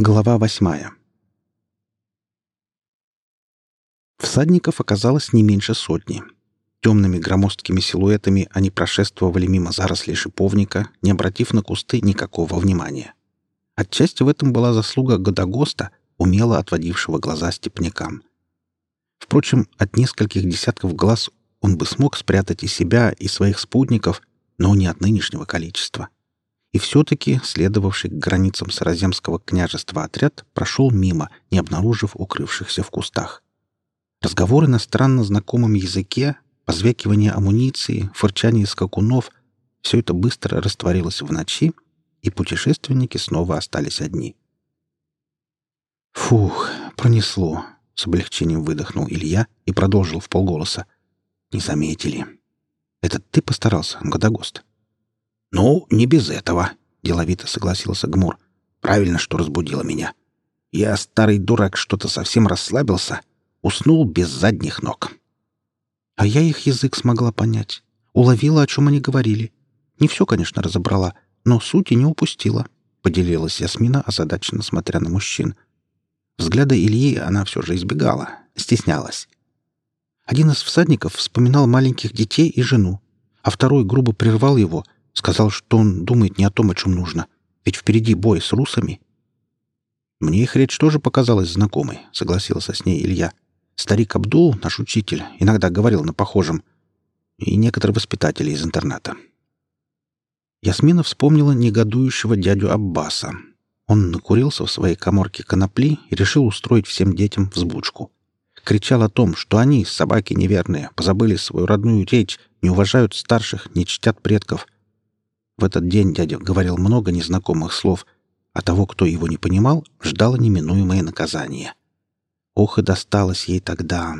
Глава восьмая Всадников оказалось не меньше сотни. Темными громоздкими силуэтами они прошествовали мимо зарослей шиповника, не обратив на кусты никакого внимания. Отчасти в этом была заслуга Годогоста, умело отводившего глаза степнякам. Впрочем, от нескольких десятков глаз он бы смог спрятать и себя, и своих спутников, но не от нынешнего количества. И все-таки следовавший к границам Сараземского княжества отряд прошел мимо, не обнаружив укрывшихся в кустах. Разговоры на странно знакомом языке, позвякивание амуниции, фырчание скакунов — все это быстро растворилось в ночи, и путешественники снова остались одни. «Фух, пронесло!» — с облегчением выдохнул Илья и продолжил в полголоса. «Не заметили. Это ты постарался, Годогост?» «Ну, не без этого», — деловито согласился Гмур. «Правильно, что разбудила меня. Я, старый дурак, что-то совсем расслабился, Уснул без задних ног. А я их язык смогла понять. Уловила, о чем они говорили. Не все, конечно, разобрала, но сути не упустила. Поделилась Ясмина, озадаченно смотря на мужчин. Взгляда Ильи она все же избегала, стеснялась. Один из всадников вспоминал маленьких детей и жену, а второй грубо прервал его, сказал, что он думает не о том, о чем нужно, ведь впереди бой с русами. «Мне их речь тоже показалась знакомой», — согласился с ней Илья. Старик Абдул, наш учитель, иногда говорил на похожем. И некоторые воспитатели из интерната. Ясмина вспомнила негодующего дядю Аббаса. Он накурился в своей коморке конопли и решил устроить всем детям взбучку. Кричал о том, что они, собаки неверные, позабыли свою родную речь, не уважают старших, не чтят предков. В этот день дядя говорил много незнакомых слов, а того, кто его не понимал, ждало неминуемое наказание. Ох и досталось ей тогда.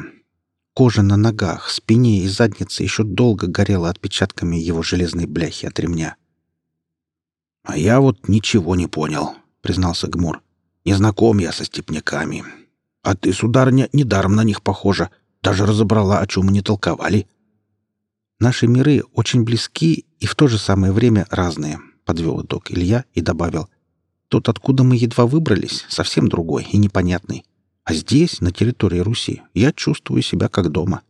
Кожа на ногах, спине и заднице еще долго горела отпечатками его железной бляхи от ремня. «А я вот ничего не понял», — признался Гмур. «Не знаком я со степняками. А ты, сударыня, недаром на них похожа. Даже разобрала, о чем они толковали». «Наши миры очень близки и в то же самое время разные», — подвел итог Илья и добавил. «Тот, откуда мы едва выбрались, совсем другой и непонятный. А здесь, на территории Руси, я чувствую себя как дома.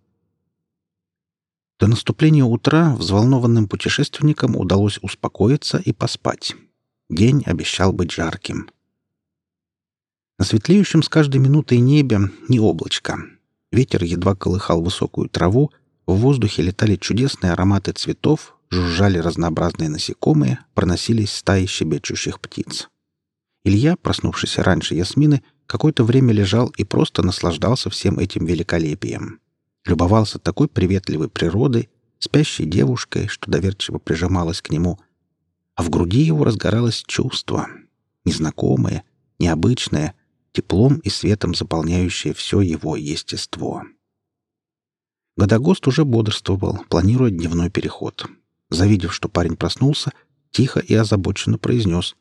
До наступления утра взволнованным путешественникам удалось успокоиться и поспать. День обещал быть жарким. На светлеющем с каждой минутой небе не облачко. Ветер едва колыхал высокую траву, в воздухе летали чудесные ароматы цветов, жужжали разнообразные насекомые, проносились стаи щебечущих птиц. Илья, проснувшийся раньше Ясмины, какое-то время лежал и просто наслаждался всем этим великолепием. Любовался такой приветливой природой, спящей девушкой, что доверчиво прижималась к нему. А в груди его разгоралось чувство, незнакомое, необычное, теплом и светом заполняющее все его естество. Годогост уже бодрствовал, планируя дневной переход. Завидев, что парень проснулся, тихо и озабоченно произнес.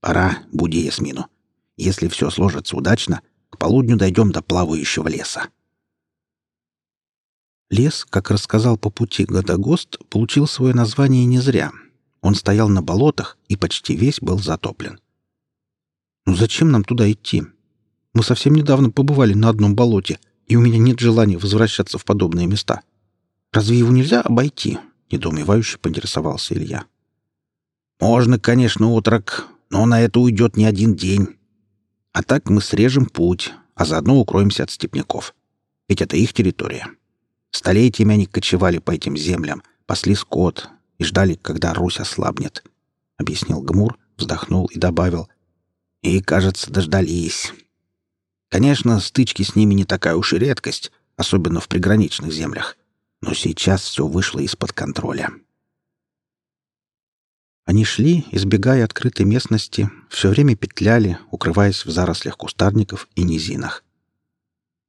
«Пора, буди Ясмину. Если все сложится удачно, к полудню дойдем до плавающего леса. Лес, как рассказал по пути Годогост, получил свое название не зря. Он стоял на болотах и почти весь был затоплен. «Ну зачем нам туда идти? Мы совсем недавно побывали на одном болоте, и у меня нет желания возвращаться в подобные места. Разве его нельзя обойти?» — недоумевающе поинтересовался Илья. «Можно, конечно, отрок, но на это уйдет не один день. А так мы срежем путь, а заодно укроемся от степняков. Ведь это их территория. Столетиями они кочевали по этим землям, пасли скот и ждали, когда Русь ослабнет. Объяснил Гмур, вздохнул и добавил. И, кажется, дождались. Конечно, стычки с ними не такая уж и редкость, особенно в приграничных землях. Но сейчас все вышло из-под контроля. Они шли, избегая открытой местности, все время петляли, укрываясь в зарослях кустарников и низинах.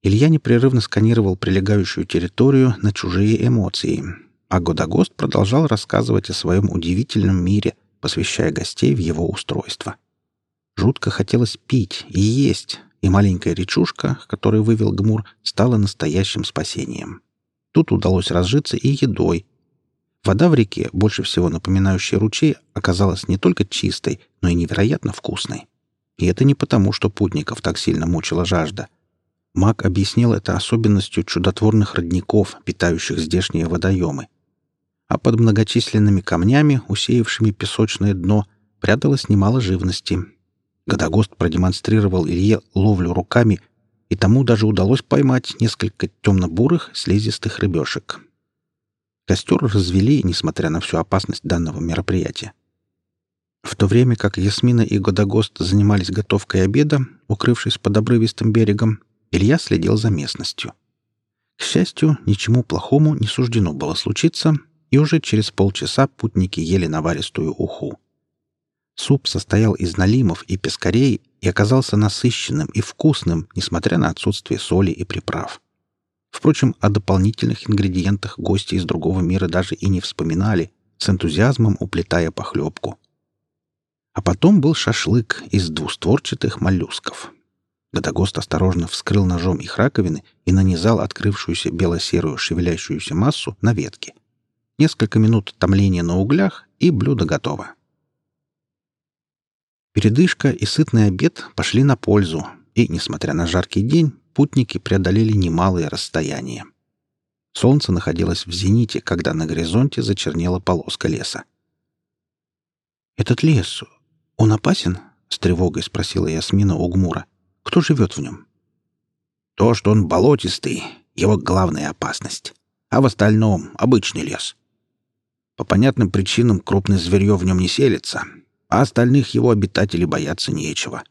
Илья непрерывно сканировал прилегающую территорию на чужие эмоции, а Годогост продолжал рассказывать о своем удивительном мире, посвящая гостей в его устройство. Жутко хотелось пить и есть, и маленькая речушка, которую вывел Гмур, стала настоящим спасением. Тут удалось разжиться и едой, Вода в реке, больше всего напоминающая ручей, оказалась не только чистой, но и невероятно вкусной. И это не потому, что путников так сильно мучила жажда. Маг объяснил это особенностью чудотворных родников, питающих здешние водоемы. А под многочисленными камнями, усеявшими песочное дно, пряталось немало живности. Годогост продемонстрировал Илье ловлю руками, и тому даже удалось поймать несколько темно-бурых слизистых рыбешек. Костер развели, несмотря на всю опасность данного мероприятия. В то время как Ясмина и Годогост занимались готовкой обеда, укрывшись под обрывистым берегом, Илья следил за местностью. К счастью, ничему плохому не суждено было случиться, и уже через полчаса путники ели наваристую уху. Суп состоял из налимов и пескарей и оказался насыщенным и вкусным, несмотря на отсутствие соли и приправ. Впрочем, о дополнительных ингредиентах гости из другого мира даже и не вспоминали, с энтузиазмом уплетая похлебку. А потом был шашлык из двустворчатых моллюсков. Годогост осторожно вскрыл ножом их раковины и нанизал открывшуюся бело-серую шевелящуюся массу на ветки. Несколько минут томления на углях, и блюдо готово. Передышка и сытный обед пошли на пользу, и, несмотря на жаркий день, путники преодолели немалые расстояния. Солнце находилось в зените, когда на горизонте зачернела полоска леса. «Этот лес, он опасен?» — с тревогой спросила Ясмина у. «Кто живет в нем?» «То, что он болотистый, его главная опасность, а в остальном — обычный лес. По понятным причинам крупное зверье в нем не селится, а остальных его обитателей бояться нечего.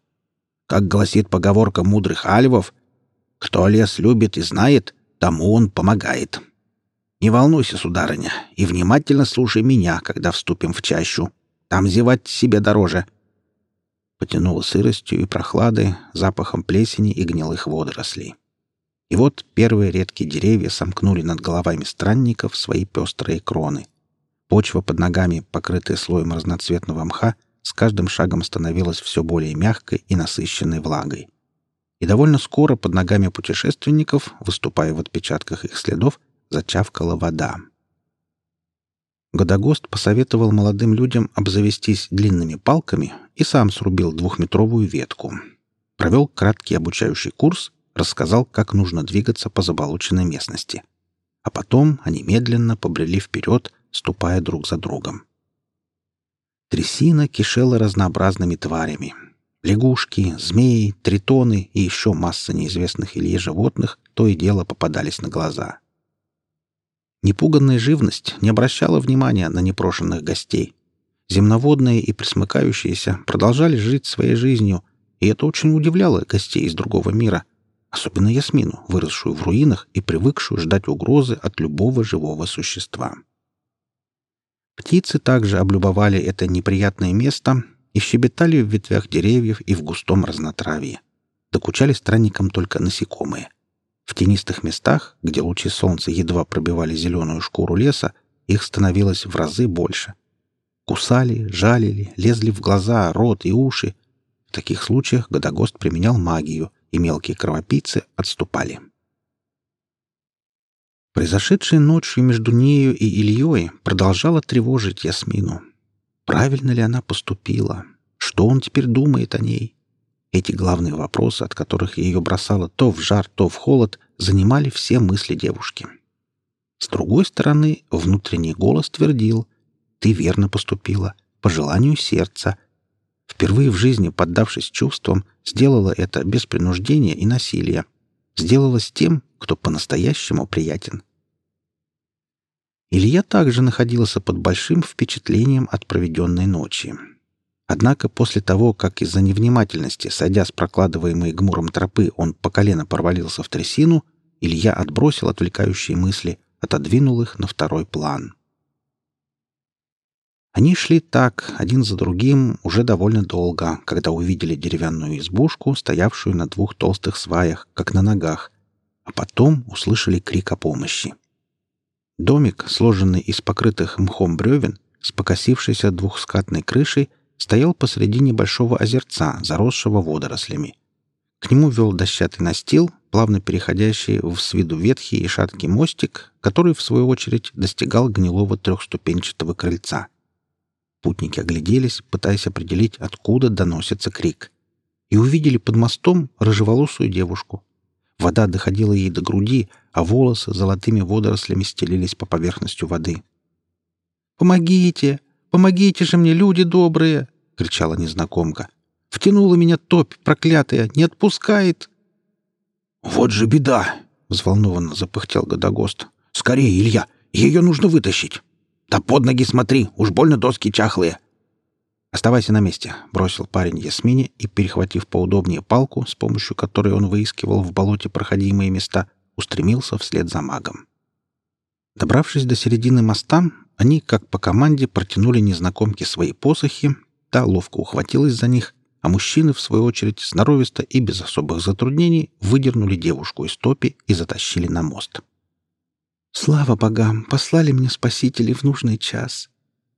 Как гласит поговорка мудрых альвов, кто лес любит и знает, тому он помогает. Не волнуйся, сударыня, и внимательно слушай меня, когда вступим в чащу. Там зевать себе дороже. Потянуло сыростью и прохладой, запахом плесени и гнилых водорослей. И вот первые редкие деревья сомкнули над головами странников свои пестрые кроны. Почва под ногами, покрытая слоем разноцветного мха, с каждым шагом становилась все более мягкой и насыщенной влагой. И довольно скоро под ногами путешественников, выступая в отпечатках их следов, зачавкала вода. Годогост посоветовал молодым людям обзавестись длинными палками и сам срубил двухметровую ветку. Провел краткий обучающий курс, рассказал, как нужно двигаться по заболоченной местности. А потом они медленно побрели вперед, ступая друг за другом. Трясина кишела разнообразными тварями. Лягушки, змеи, тритоны и еще масса неизвестных Илье животных то и дело попадались на глаза. Непуганная живность не обращала внимания на непрошенных гостей. Земноводные и присмыкающиеся продолжали жить своей жизнью, и это очень удивляло гостей из другого мира, особенно Ясмину, выросшую в руинах и привыкшую ждать угрозы от любого живого существа. Птицы также облюбовали это неприятное место и щебетали в ветвях деревьев и в густом разнотравье. Докучали странникам только насекомые. В тенистых местах, где лучи солнца едва пробивали зеленую шкуру леса, их становилось в разы больше. Кусали, жалили, лезли в глаза, рот и уши. В таких случаях Годогост применял магию, и мелкие кровопийцы отступали. Произошедшее ночью между нею и Ильей продолжало тревожить Ясмину. Правильно ли она поступила? Что он теперь думает о ней? Эти главные вопросы, от которых ее бросало то в жар, то в холод, занимали все мысли девушки. С другой стороны, внутренний голос твердил «Ты верно поступила, по желанию сердца». Впервые в жизни, поддавшись чувствам, сделала это без принуждения и насилия. Сделала с тем, кто по-настоящему приятен. Илья также находился под большим впечатлением от проведенной ночи. Однако после того, как из-за невнимательности, сойдя с прокладываемой гмуром тропы, он по колено провалился в трясину, Илья отбросил отвлекающие мысли, отодвинул их на второй план. Они шли так, один за другим, уже довольно долго, когда увидели деревянную избушку, стоявшую на двух толстых сваях, как на ногах, а потом услышали крик о помощи. Домик, сложенный из покрытых мхом бревен, с покосившейся двухскатной крышей, стоял посреди небольшого озерца, заросшего водорослями. К нему вел дощатый настил, плавно переходящий в с виду ветхий и шаткий мостик, который, в свою очередь, достигал гнилого трехступенчатого крыльца. Путники огляделись, пытаясь определить, откуда доносится крик. и увидели под мостом рыжеволосую девушку. Вода доходила ей до груди, а волосы золотыми водорослями стелились по поверхности воды. «Помогите! Помогите же мне, люди добрые!» — кричала незнакомка. «Втянула меня топь, проклятая! Не отпускает!» «Вот же беда!» — взволнованно запыхтел Годогост. «Скорее, Илья! Ее нужно вытащить! Да под ноги смотри, уж больно доски чахлые!» «Оставайся на месте», — бросил парень Ясмине и, перехватив поудобнее палку, с помощью которой он выискивал в болоте проходимые места, устремился вслед за магом. Добравшись до середины моста, они, как по команде, протянули незнакомке свои посохи, та ловко ухватилась за них, а мужчины, в свою очередь, сноровисто и без особых затруднений выдернули девушку из топи и затащили на мост. «Слава богам! Послали мне спасители в нужный час.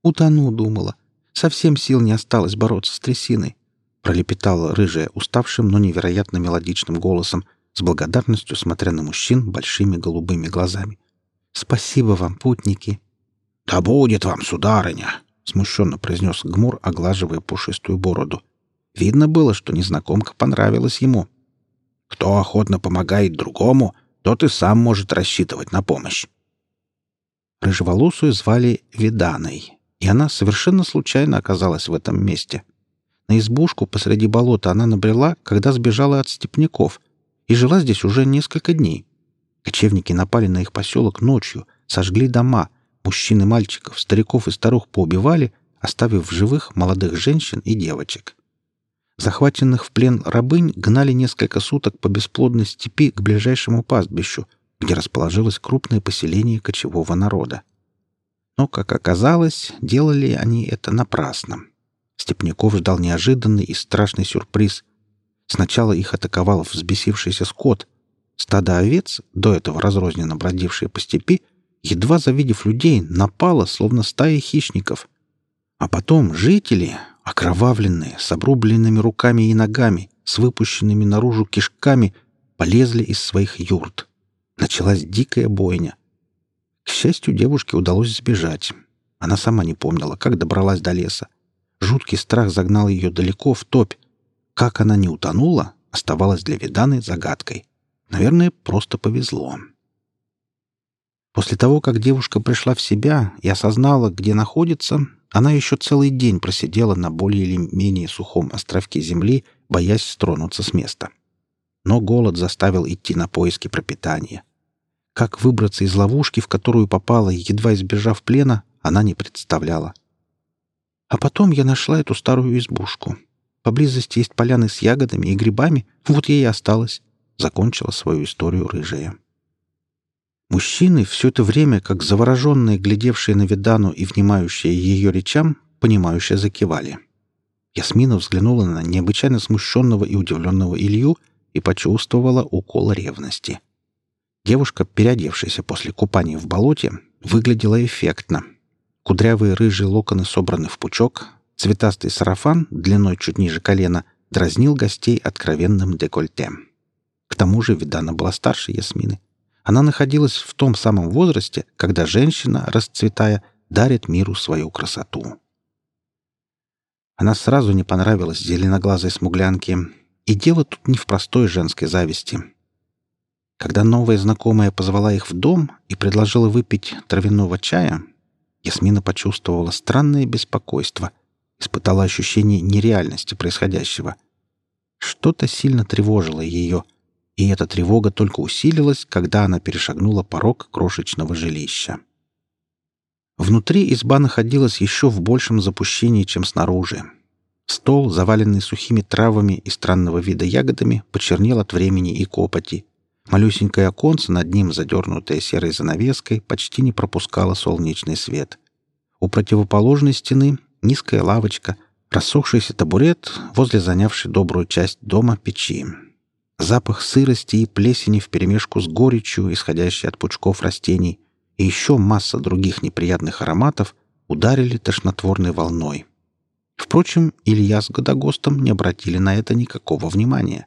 Утону, думала. Совсем сил не осталось бороться с трясиной», — пролепетала рыжая уставшим, но невероятно мелодичным голосом, с благодарностью смотря на мужчин большими голубыми глазами. «Спасибо вам, путники!» «Да будет вам, сударыня!» — смущенно произнес Гмур, оглаживая пушистую бороду. Видно было, что незнакомка понравилась ему. «Кто охотно помогает другому, тот и сам может рассчитывать на помощь». Рыжеволосую звали Виданой, и она совершенно случайно оказалась в этом месте. На избушку посреди болота она набрела, когда сбежала от степняков, и жила здесь уже несколько дней. Кочевники напали на их поселок ночью, сожгли дома, мужчин и мальчиков, стариков и старух поубивали, оставив в живых молодых женщин и девочек. Захваченных в плен рабынь гнали несколько суток по бесплодной степи к ближайшему пастбищу, где расположилось крупное поселение кочевого народа. Но, как оказалось, делали они это напрасно. Степняков ждал неожиданный и страшный сюрприз. Сначала их атаковал взбесившийся скот, Стадо овец, до этого разрозненно бродившие по степи, едва завидев людей, напало, словно стая хищников. А потом жители, окровавленные, с обрубленными руками и ногами, с выпущенными наружу кишками, полезли из своих юрт. Началась дикая бойня. К счастью, девушке удалось сбежать. Она сама не помнила, как добралась до леса. Жуткий страх загнал ее далеко в топь. Как она не утонула, оставалось для Виданы загадкой. Наверное, просто повезло. После того, как девушка пришла в себя и осознала, где находится, она еще целый день просидела на более или менее сухом островке земли, боясь стронуться с места. Но голод заставил идти на поиски пропитания. Как выбраться из ловушки, в которую попала, едва избежав плена, она не представляла. А потом я нашла эту старую избушку. Поблизости есть поляны с ягодами и грибами, вот я и осталась. Закончила свою историю рыжая. Мужчины, все это время, как завороженные, глядевшие на Видану и внимающие ее речам, понимающе закивали. Ясмина взглянула на необычайно смущенного и удивленного Илью и почувствовала укол ревности. Девушка, переодевшаяся после купания в болоте, выглядела эффектно. Кудрявые рыжие локоны собраны в пучок, цветастый сарафан, длиной чуть ниже колена, дразнил гостей откровенным декольте. К тому же Видана была старше Ясмины. Она находилась в том самом возрасте, когда женщина, расцветая, дарит миру свою красоту. Она сразу не понравилась зеленоглазой смуглянке, и дело тут не в простой женской зависти. Когда новая знакомая позвала их в дом и предложила выпить травяного чая, Ясмина почувствовала странное беспокойство, испытала ощущение нереальности происходящего. Что-то сильно тревожило ее, и эта тревога только усилилась, когда она перешагнула порог крошечного жилища. Внутри изба находилась еще в большем запущении, чем снаружи. Стол, заваленный сухими травами и странного вида ягодами, почернел от времени и копоти. Малюсенькое оконце над ним, задернутое серой занавеской, почти не пропускало солнечный свет. У противоположной стены низкая лавочка, рассохшийся табурет возле занявшей добрую часть дома печи. Запах сырости и плесени вперемешку с горечью, исходящей от пучков растений, и еще масса других неприятных ароматов ударили тошнотворной волной. Впрочем, Илья с Годогостом не обратили на это никакого внимания.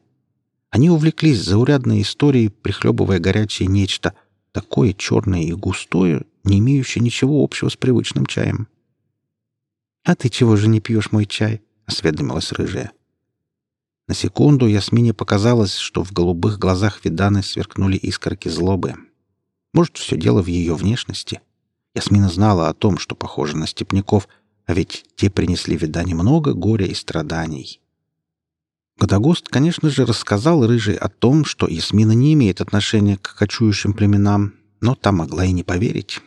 Они увлеклись заурядной историей, прихлебывая горячее нечто, такое черное и густое, не имеющее ничего общего с привычным чаем. «А ты чего же не пьешь мой чай?» — осведомилась рыжая. На секунду Ясмине показалось, что в голубых глазах Виданы сверкнули искорки злобы. Может, все дело в ее внешности? Ясмина знала о том, что похоже на степняков, а ведь те принесли Видане много горя и страданий. Годогост, конечно же, рассказал Рыжей о том, что Ясмина не имеет отношения к кочующим племенам, но та могла и не поверить.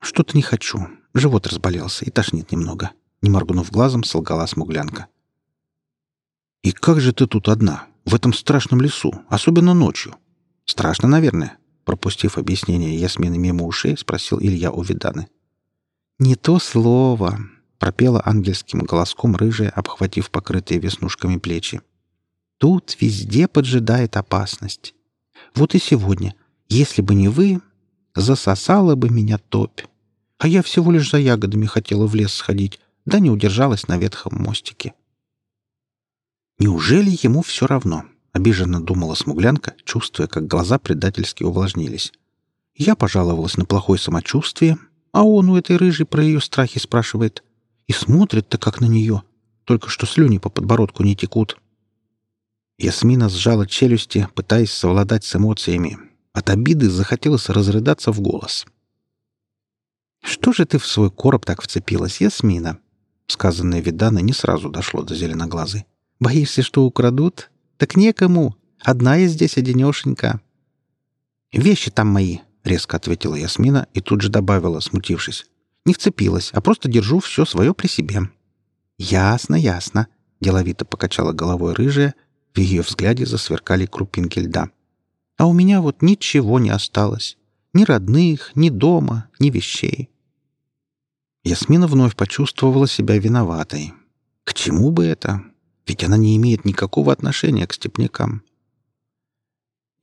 «Что-то не хочу. Живот разболелся и тошнит немного», — не моргнув глазом, солгала смуглянка. «И как же ты тут одна, в этом страшном лесу, особенно ночью? Страшно, наверное?» Пропустив объяснение Ясмины мимо ушей, спросил Илья у Виданы. «Не то слово», — пропела ангельским голоском рыжая, обхватив покрытые веснушками плечи. «Тут везде поджидает опасность. Вот и сегодня, если бы не вы, засосала бы меня топь. А я всего лишь за ягодами хотела в лес сходить, да не удержалась на ветхом мостике». Неужели ему все равно? Обиженно думала смуглянка, чувствуя, как глаза предательски увлажнились. Я пожаловалась на плохое самочувствие, а он у этой рыжей про ее страхи спрашивает. И смотрит-то как на нее, только что слюни по подбородку не текут. Ясмина сжала челюсти, пытаясь совладать с эмоциями. От обиды захотелось разрыдаться в голос. «Что же ты в свой короб так вцепилась, Ясмина?» Сказанное Видана не сразу дошло до зеленоглазой. Боишься, что украдут? Так некому. Одна я здесь одинешенька. Вещи там мои, — резко ответила Ясмина и тут же добавила, смутившись. Не вцепилась, а просто держу все свое при себе. Ясно, ясно, — деловито покачала головой рыжая, в ее взгляде засверкали крупинки льда. А у меня вот ничего не осталось. Ни родных, ни дома, ни вещей. Ясмина вновь почувствовала себя виноватой. К чему бы это? Ведь она не имеет никакого отношения к степнякам.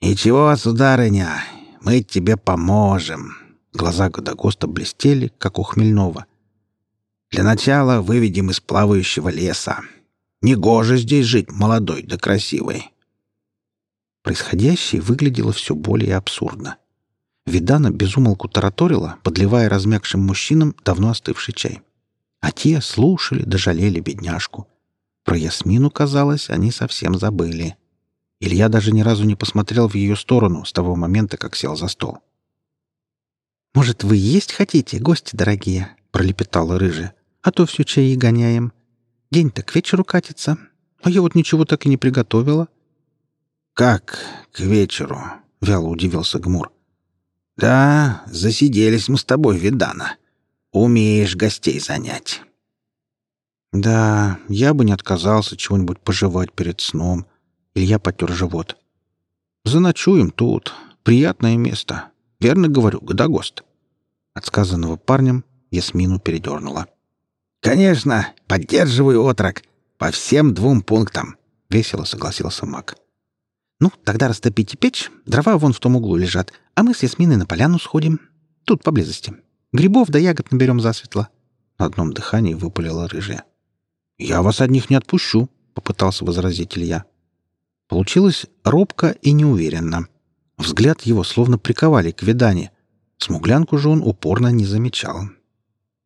«Ничего, сударыня, мы тебе поможем». Глаза Годогоста блестели, как у Хмельнова. «Для начала выведем из плавающего леса. Негоже здесь жить молодой да красивой». Происходящее выглядело все более абсурдно. Видана безумолку тараторила, подливая размягшим мужчинам давно остывший чай. А те слушали, дожалели бедняжку. Про Ясмину, казалось, они совсем забыли. Илья даже ни разу не посмотрел в ее сторону с того момента, как сел за стол. «Может, вы есть хотите, гости дорогие?» — пролепетала рыжая. «А то все чаи гоняем. День-то к вечеру катится, а я вот ничего так и не приготовила». «Как к вечеру?» — вяло удивился Гмур. «Да, засиделись мы с тобой, Видана. Умеешь гостей занять». Да, я бы не отказался чего-нибудь пожевать перед сном. Илья потер живот. Заночуем тут. Приятное место. Верно говорю, Годогост. От сказанного парнем Ясмину передернула. «Конечно, поддерживаю отрок. По всем двум пунктам», — весело согласился маг. «Ну, тогда растопите печь, дрова вон в том углу лежат, а мы с Ясминой на поляну сходим. Тут, поблизости. Грибов да ягод наберем засветло». На одном дыхании выпалила рыжая. «Я вас одних не отпущу», — попытался возразить Илья. Получилось робко и неуверенно. Взгляд его словно приковали к видане. Смуглянку же он упорно не замечал.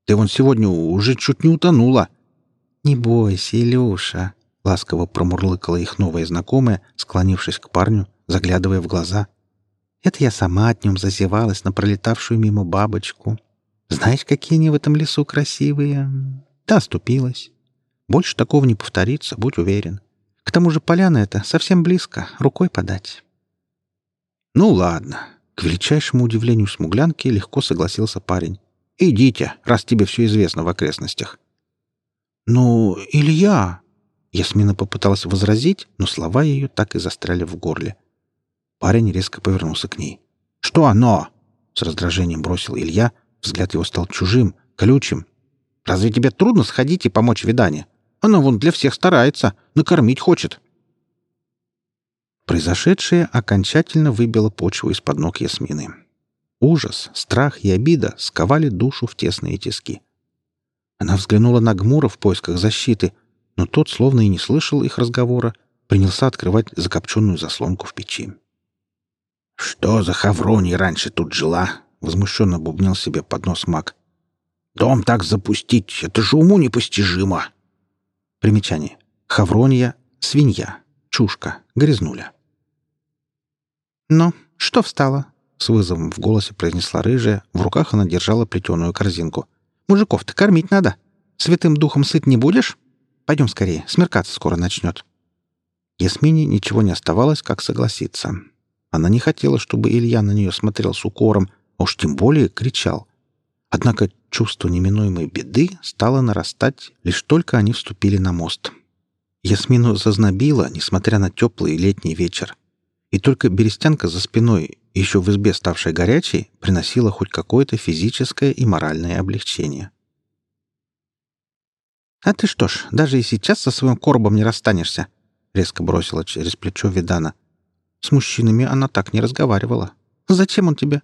«Ты вон сегодня уже чуть не утонула». «Не бойся, Илюша», — ласково промурлыкала их новая знакомая, склонившись к парню, заглядывая в глаза. «Это я сама от нем зазевалась на пролетавшую мимо бабочку. Знаешь, какие они в этом лесу красивые?» Да, оступилась. Больше такого не повторится, будь уверен. К тому же поляна эта совсем близко, рукой подать. Ну ладно. К величайшему удивлению смуглянки легко согласился парень. Идите, раз тебе все известно в окрестностях. Ну, Илья... Ясмина попыталась возразить, но слова ее так и застряли в горле. Парень резко повернулся к ней. «Что оно?» — с раздражением бросил Илья. Взгляд его стал чужим, колючим. «Разве тебе трудно сходить и помочь Видане? Она вон для всех старается, накормить хочет. Произошедшее окончательно выбило почву из-под ног Ясмины. Ужас, страх и обида сковали душу в тесные тиски. Она взглянула на Гмура в поисках защиты, но тот, словно и не слышал их разговора, принялся открывать закопченную заслонку в печи. «Что за хавронья раньше тут жила?» — возмущенно бубнил себе под нос маг. «Дом так запустить — это же уму непостижимо!» Примечание. Хавронья свинья, чушка, грязнуля. «Ну, что встала?» — с вызовом в голосе произнесла рыжая. В руках она держала плетеную корзинку. «Мужиков-то кормить надо. Святым духом сыт не будешь? Пойдем скорее, смеркаться скоро начнет». Ясмине ничего не оставалось, как согласиться. Она не хотела, чтобы Илья на нее смотрел с укором, а уж тем более кричал. Однако чувство неминуемой беды стало нарастать, лишь только они вступили на мост. Ясмину зазнобило, несмотря на теплый летний вечер. И только берестянка за спиной, еще в избе ставшей горячей, приносила хоть какое-то физическое и моральное облегчение. «А ты что ж, даже и сейчас со своим коробом не расстанешься?» — резко бросила через плечо Видана. С мужчинами она так не разговаривала. «Зачем он тебе?»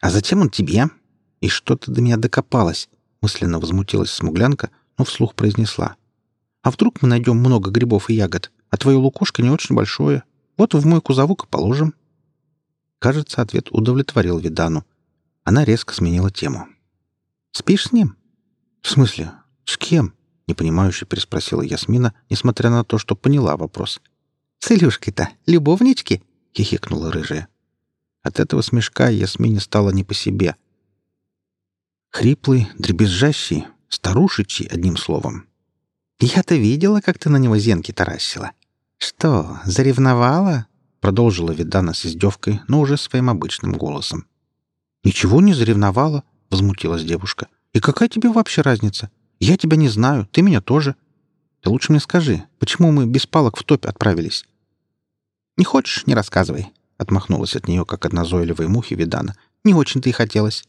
«А зачем он тебе?» И что-то до меня докопалось. Мысленно возмутилась смуглянка, но вслух произнесла. «А вдруг мы найдем много грибов и ягод, а твое лукошко не очень большое? Вот в мой кузовок и положим». Кажется, ответ удовлетворил Видану. Она резко сменила тему. «Спишь с ним?» «В смысле? «С кем?» — непонимающе переспросила Ясмина, несмотря на то, что поняла вопрос. «С Илюшкой-то любовнички?» — хихикнула рыжая. От этого смешка Ясмине стало не по себе. Хриплый, дребезжащий, старушечий, одним словом. «Я-то видела, как ты на него зенки таращила. Что, заревновала?» — продолжила Видана с издевкой, но уже своим обычным голосом. «Ничего не заревновала», — возмутилась девушка. «И какая тебе вообще разница? Я тебя не знаю, ты меня тоже. Ты лучше мне скажи, почему мы без палок в топь отправились?» «Не хочешь — не рассказывай», — отмахнулась от нее, как от назойливой мухи Видана. «Не очень-то и хотелось.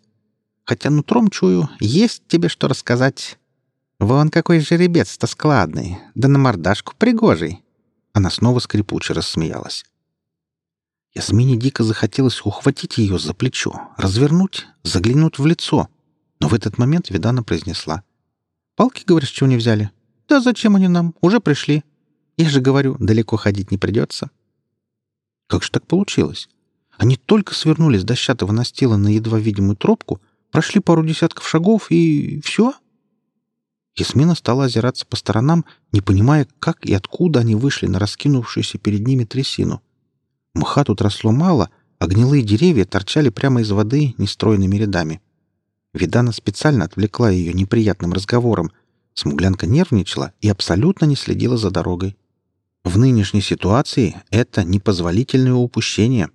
Хотя нутром чую, есть тебе что рассказать. Вон какой жеребец-то складный, да на мордашку пригожий». Она снова скрипуче рассмеялась. Ясмине дико захотелось ухватить ее за плечо, развернуть, заглянуть в лицо. Но в этот момент Видана произнесла. Палки, говоришь, чего не взяли? Да зачем они нам? Уже пришли. Я же говорю, далеко ходить не придется. Как же так получилось? Они только свернули с дощатого настила на едва видимую тропку, прошли пару десятков шагов и... все? Ясмина стала озираться по сторонам, не понимая, как и откуда они вышли на раскинувшуюся перед ними трясину. Мха тут росло мало, а гнилые деревья торчали прямо из воды нестройными рядами. Видана специально отвлекла ее неприятным разговором. Смуглянка нервничала и абсолютно не следила за дорогой. В нынешней ситуации это непозволительное упущение.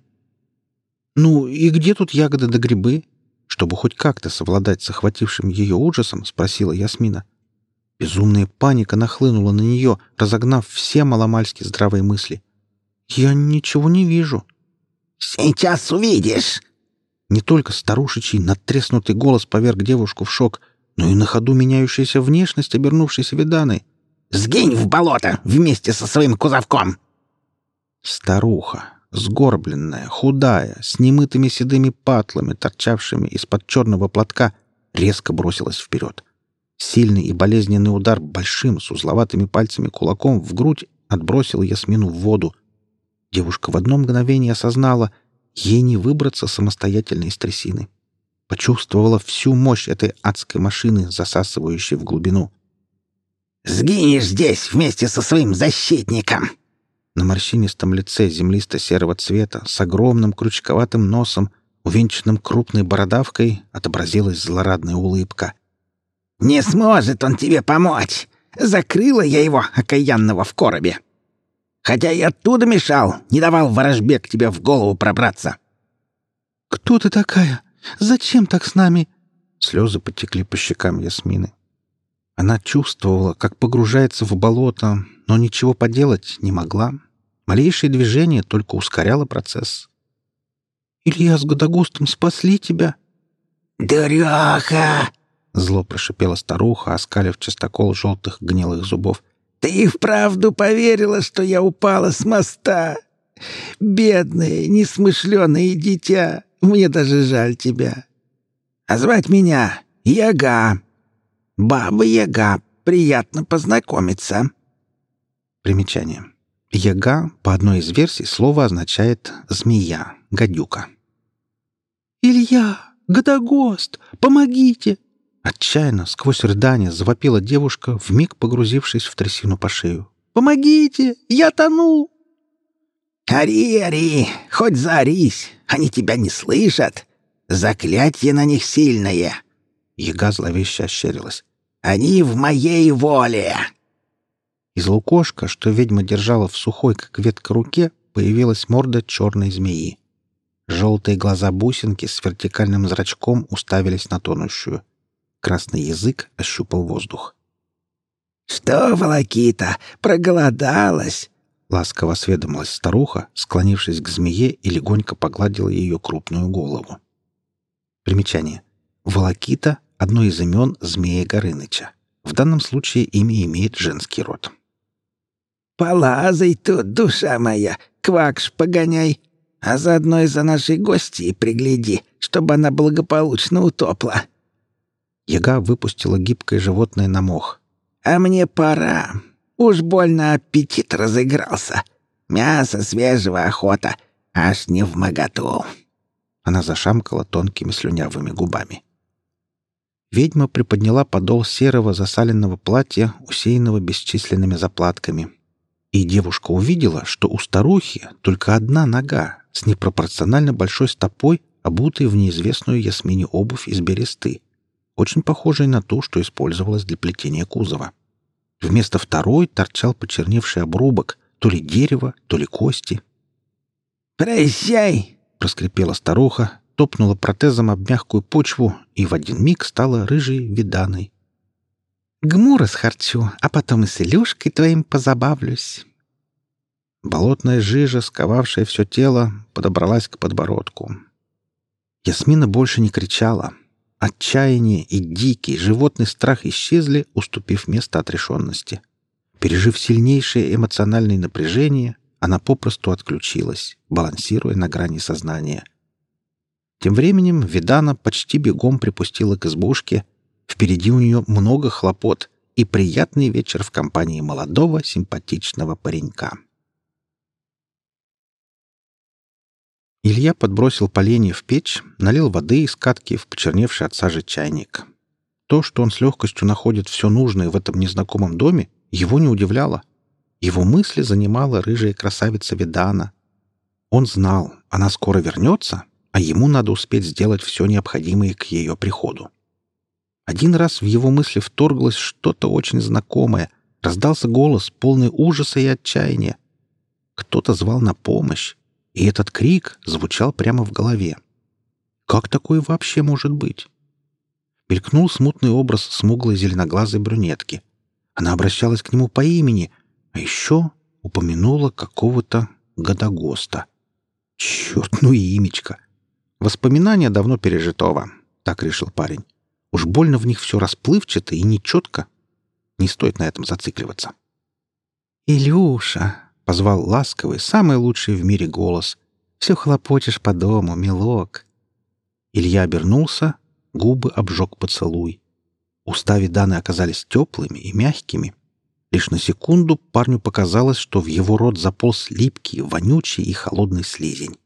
«Ну и где тут ягоды да грибы?» Чтобы хоть как-то совладать с охватившим ее ужасом, спросила Ясмина. Безумная паника нахлынула на нее, разогнав все маломальски здравые мысли. «Я ничего не вижу». «Сейчас увидишь!» Не только старушечий надтреснутый голос поверг девушку в шок, но и на ходу меняющаяся внешность, обернувшейся виданой. «Сгинь в болото вместе со своим кузовком!» Старуха, сгорбленная, худая, с немытыми седыми патлами, торчавшими из-под черного платка, резко бросилась вперед. Сильный и болезненный удар большим с узловатыми пальцами кулаком в грудь отбросил Ясмину в воду. Девушка в одно мгновение осознала — Ей не выбраться самостоятельно из трясины. Почувствовала всю мощь этой адской машины, засасывающей в глубину. «Сгинешь здесь вместе со своим защитником!» На морщинистом лице землисто-серого цвета с огромным крючковатым носом, увенчанным крупной бородавкой, отобразилась злорадная улыбка. «Не сможет он тебе помочь! Закрыла я его, окаянного, в коробе!» Хотя и оттуда мешал, не давал ворожбе к тебе в голову пробраться. «Кто ты такая? Зачем так с нами?» Слезы потекли по щекам Ясмины. Она чувствовала, как погружается в болото, но ничего поделать не могла. Малейшее движение только ускоряло процесс. «Илья с Годогустом спасли тебя?» «Дурёха!» — зло прошипела старуха, оскалив частокол желтых гнилых зубов. Ты и вправду поверила, что я упала с моста? Бедное, несмышленое дитя, мне даже жаль тебя. А звать меня Яга. Баба-яга, приятно познакомиться. Примечание. Яга, по одной из версий, слово означает «змея», «гадюка». «Илья! Годогост! Помогите!» Отчаянно, сквозь рыдания, завопила девушка, вмиг погрузившись в трясину по шею. Помогите! Я тону!» «Ори, ори! Хоть заорись! Они тебя не слышат! Заклятие на них сильное!» Яга зловеще ощерилась. «Они в моей воле!» Из лукошка, что ведьма держала в сухой, как ветка, руке, появилась морда черной змеи. Желтые глаза бусинки с вертикальным зрачком уставились на тонущую. Красный язык ощупал воздух. «Что, Волокита, проголодалась?» — ласково осведомилась старуха, склонившись к змее и легонько погладила ее крупную голову. Примечание. Волокита — одно из имен змея Горыныча. В данном случае имя имеет женский род. «Полазай тут, душа моя, квакш погоняй, а заодно и за нашей гостьей пригляди, чтобы она благополучно утопла». Яга выпустила гибкое животное на мох. «А мне пора. Уж больно аппетит разыгрался. Мясо свежего охота, аж не в моготу». Она зашамкала тонкими слюнявыми губами. Ведьма приподняла подол серого засаленного платья, усеянного бесчисленными заплатками. И девушка увидела, что у старухи только одна нога с непропорционально большой стопой, обутой в неизвестную Ясмине обувь из бересты, очень похожей на ту, что использовалась для плетения кузова. Вместо второй торчал почерневший обрубок, то ли дерево, то ли кости. «Прощай!» — проскрипела старуха, топнула протезом об мягкую почву и в один миг стала рыжей виданой. «Гмура схарчу, а потом и с Илюшкой твоим позабавлюсь». Болотная жижа, сковавшая все тело, подобралась к подбородку. Ясмина больше не кричала. Отчаяние и дикий животный страх исчезли, уступив место отрешенности. Пережив сильнейшее эмоциональное напряжение, она попросту отключилась, балансируя на грани сознания. Тем временем Видана почти бегом припустила к избушке. Впереди у нее много хлопот и приятный вечер в компании молодого симпатичного паренька. Илья подбросил поленья в печь, налил воды из катки в почерневший от сажи чайник. То, что он с легкостью находит все нужное в этом незнакомом доме, его не удивляло — его мысли занимала рыжая красавица Видана. Он знал, она скоро вернется, а ему надо успеть сделать все необходимое к ее приходу. Один раз в его мысли вторглось что-то очень знакомое, раздался голос, полный ужаса и отчаяния. Кто-то звал на помощь, и этот крик звучал прямо в голове. Как такое вообще может быть? Мелькнул смутный образ смуглой зеленоглазой брюнетки. Она обращалась к нему по имени — а еще упомянула какого-то Годогоста. Черт, ну и имечко. Воспоминания давно пережитого, так решил парень. Уж больно в них все расплывчато и нечетко. Не стоит на этом зацикливаться. «Илюша!» — позвал ласковый, самый лучший в мире голос. «Все хлопочешь по дому, милок!» Илья обернулся, губы обжег поцелуй. Уста Виданы оказались теплыми и мягкими, Лишь на секунду парню показалось, что в его рот заполз липкий, вонючий и холодный слизень.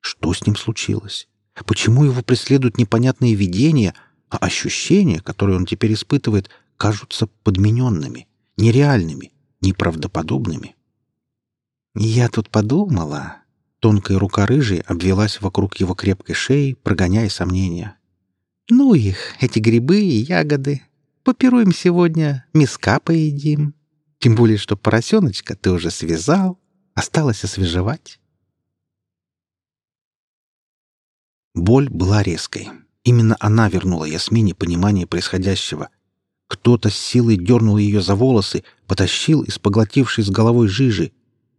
Что с ним случилось? Почему его преследуют непонятные видения, а ощущения, которые он теперь испытывает, кажутся подмененными, нереальными, неправдоподобными? «Я тут подумала...» Тонкая рука рыжей обвелась вокруг его крепкой шеи, прогоняя сомнения. «Ну их, эти грибы и ягоды. Попируем сегодня, миска поедим. Тем более, что поросеночка ты уже связал, осталось освежевать. Боль была резкой. Именно она вернула Ясмине понимание происходящего. Кто-то с силой дернул ее за волосы, потащил из поглотившей с головой жижи.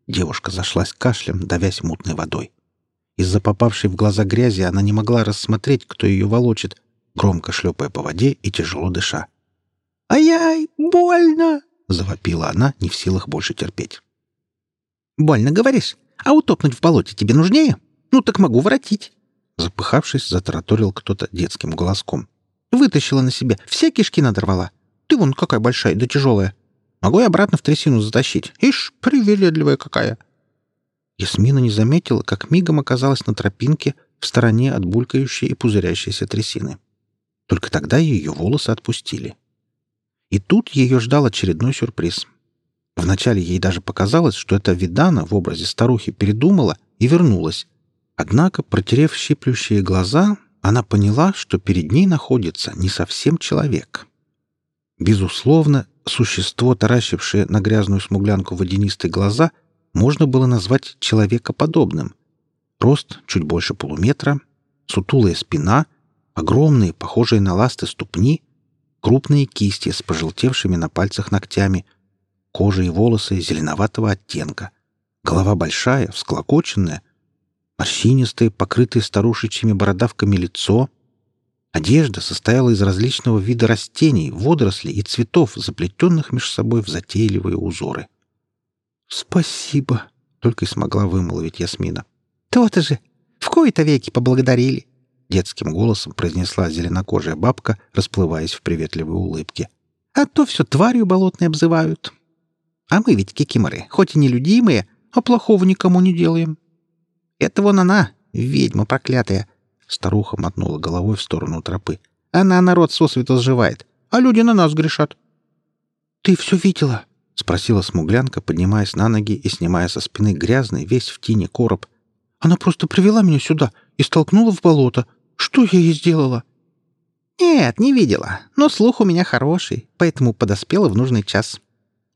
Девушка зашлась кашлем, давясь мутной водой. Из-за попавшей в глаза грязи она не могла рассмотреть, кто ее волочит, громко шлепая по воде и тяжело дыша. «Ай-яй, больно!» — завопила она, не в силах больше терпеть. «Больно, говоришь? А утопнуть в болоте тебе нужнее? Ну так могу воротить!» Запыхавшись, затараторил кто-то детским голоском. «Вытащила на себя, все кишки надорвала. Ты вон какая большая да тяжелая. Могу и обратно в трясину затащить. Ишь, привередливая какая!» Ясмина не заметила, как мигом оказалась на тропинке в стороне от булькающей и пузырящейся трясины. Только тогда ее волосы отпустили. И тут ее ждал очередной сюрприз. Вначале ей даже показалось, что эта Видана в образе старухи передумала и вернулась. Однако, протерев щиплющие глаза, она поняла, что перед ней находится не совсем человек. Безусловно, существо, таращившее на грязную смуглянку водянистые глаза, можно было назвать человекоподобным. Рост чуть больше полуметра, сутулая спина, огромные, похожие на ласты ступни, крупные кисти с пожелтевшими на пальцах ногтями, кожа и волосы зеленоватого оттенка, голова большая, всклокоченная, морщинистое, покрытое старушечьими бородавками лицо. Одежда состояла из различного вида растений, водорослей и цветов, заплетенных между собой в затейливые узоры. «Спасибо», — только и смогла вымолвить Ясмина. «То-то же! В кои-то веки поблагодарили!» — детским голосом произнесла зеленокожая бабка, расплываясь в приветливой улыбке. «А то все тварью болотной обзывают. А мы ведь кикиморы, хоть и нелюдимые, а плохого никому не делаем. Это вон она, ведьма проклятая. Старуха мотнула головой в сторону тропы. Она народ сосвету сживает, а люди на нас грешат. «Ты все видела?» — спросила смуглянка, поднимаясь на ноги и снимая со спины грязный, весь в тине короб. «Она просто привела меня сюда и столкнула в болото. Что я ей сделала?» «Нет, не видела. Но слух у меня хороший, поэтому подоспела в нужный час.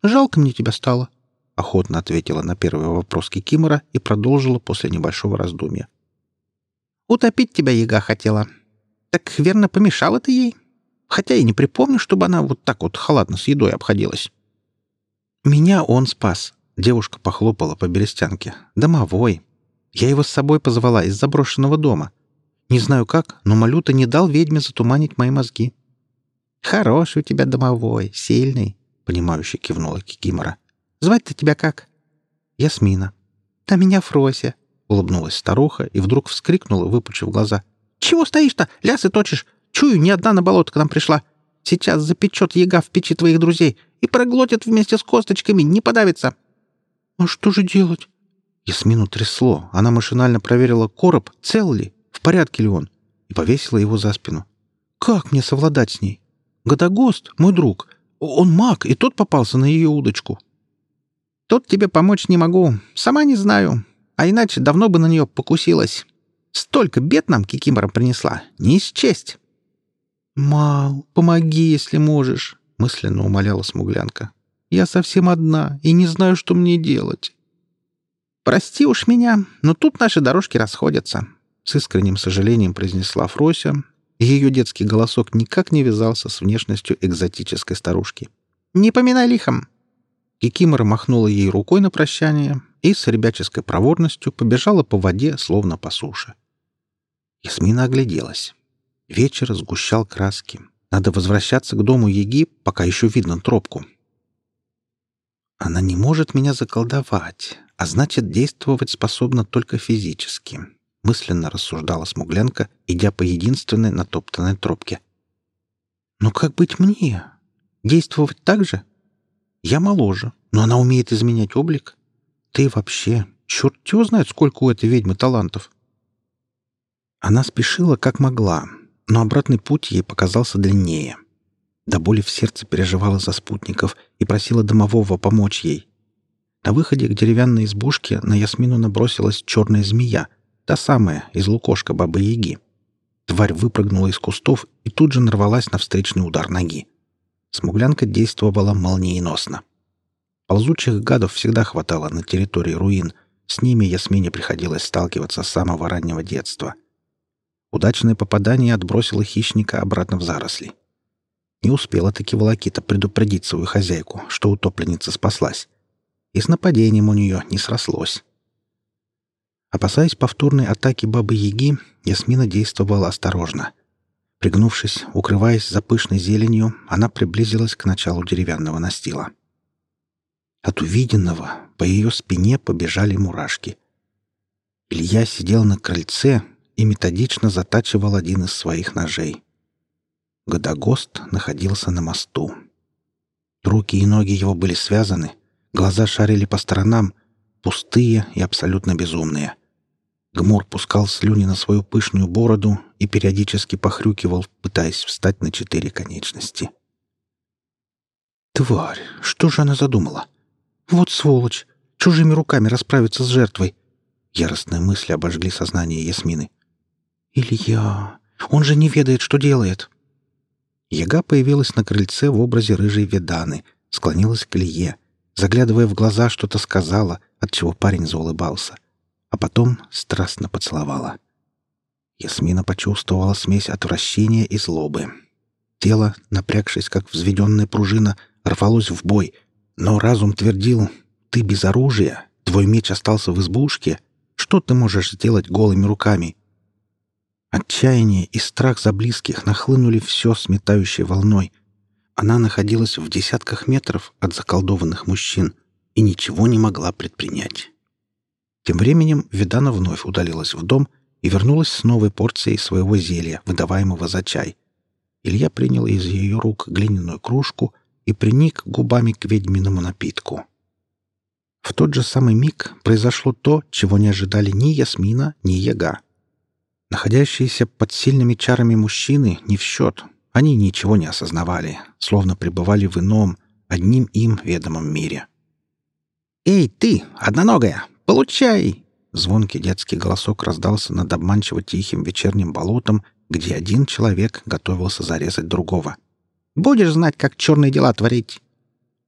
Жалко мне тебя стало. — охотно ответила на первый вопрос Кикимора и продолжила после небольшого раздумья. «Утопить тебя яга хотела. Так верно помешала ты ей? Хотя и не припомню, чтобы она вот так вот халатно с едой обходилась». «Меня он спас», — девушка похлопала по берестянке. «Домовой. Я его с собой позвала из заброшенного дома. Не знаю как, но Малюта не дал ведьме затуманить мои мозги». «Хороший у тебя домовой, сильный», — понимающе кивнула Кикимора. Звать-то тебя как?» «Ясмина». «Да меня Фрося», — улыбнулась старуха и вдруг вскрикнула, выпучив глаза. «Чего стоишь-то? Лясы точишь? Чую, ни одна на болото к нам пришла. Сейчас запечет яга в печи твоих друзей и проглотит вместе с косточками, не подавится». «А что же делать?» Ясмину трясло. Она машинально проверила короб, цел ли, в порядке ли он, и повесила его за спину. «Как мне совладать с ней? Годогост, мой друг, он маг, и тот попался на ее удочку. Тут тебе помочь не могу. Сама не знаю. А иначе давно бы на нее покусилась. Столько бед нам Кикимора принесла. Не исчесть. «Мал, помоги, если можешь», — мысленно умоляла смуглянка. «Я совсем одна и не знаю, что мне делать». «Прости уж меня, но тут наши дорожки расходятся», — с искренним сожалением произнесла Фрося, ее детский голосок никак не вязался с внешностью экзотической старушки. «Не поминай лихом. Кикимора махнула ей рукой на прощание и с ребяческой проворностью побежала по воде, словно по суше. Ясмина огляделась. Вечер сгущал краски. Надо возвращаться к дому Еги, пока еще видно тропку. Она не может меня заколдовать, а значит, действовать способна только физически, мысленно рассуждала Смуглянка, идя по единственной натоптанной тропке. Но как быть мне? Действовать так же? Я моложе, но она умеет изменять облик. Ты вообще... Черт его знает, сколько у этой ведьмы талантов. Она спешила как могла, но обратный путь ей показался длиннее. До боли в сердце переживала за спутников и просила домового помочь ей. На выходе к деревянной избушке на Ясмину набросилась черная змея, та самая, из лукошка Бабы-Яги. Тварь выпрыгнула из кустов и тут же нарвалась на встречный удар ноги. Смуглянка действовала молниеносно. Ползучих гадов всегда хватало на территории руин. С ними Ясмине приходилось сталкиваться с самого раннего детства. Удачное попадание отбросило хищника обратно в заросли. Не успела таки волокита предупредить свою хозяйку, что утопленница спаслась. И с нападением у нее не срослось. Опасаясь повторной атаки Бабы-Яги, Ясмина действовала осторожно — Пригнувшись, укрываясь за пышной зеленью, она приблизилась к началу деревянного настила. От увиденного по ее спине побежали мурашки. Илья сидел на крыльце и методично затачивал один из своих ножей. Годогост находился на мосту. Руки и ноги его были связаны, глаза шарили по сторонам, пустые и абсолютно безумные — Гмур пускал слюни на свою пышную бороду и периодически похрюкивал, пытаясь встать на четыре конечности. Тварь! Что же она задумала? Вот сволочь! Чужими руками расправиться с жертвой!» Яростные мысли обожгли сознание Ясмины. «Илья! Он же не ведает, что делает!» Яга появилась на крыльце в образе рыжей веданы, склонилась к Илье, заглядывая в глаза, что-то сказала, отчего парень заулыбался, а потом страстно поцеловала. Ясмина почувствовала смесь отвращения и злобы. Тело, напрягшись, как взведенная пружина, рвалось в бой, но разум твердил «Ты без оружия, твой меч остался в избушке, что ты можешь сделать голыми руками?» Отчаяние и страх за близких нахлынули все сметающей волной. Она находилась в десятках метров от заколдованных мужчин и ничего не могла предпринять. Тем временем Видана вновь удалилась в дом и вернулась с новой порцией своего зелья, выдаваемого за чай. Илья принял из ее рук глиняную кружку и приник губами к ведьминому напитку. В тот же самый миг произошло то, чего не ожидали ни Ясмина, ни Яга. Находящиеся под сильными чарами мужчины не в счет. Они ничего не осознавали, словно пребывали в ином, одним им ведомом мире. «Эй, ты, одноногая, получай!» Звонкий детский голосок раздался над обманчиво тихим вечерним болотом, где один человек готовился зарезать другого. «Будешь знать, как черные дела творить!»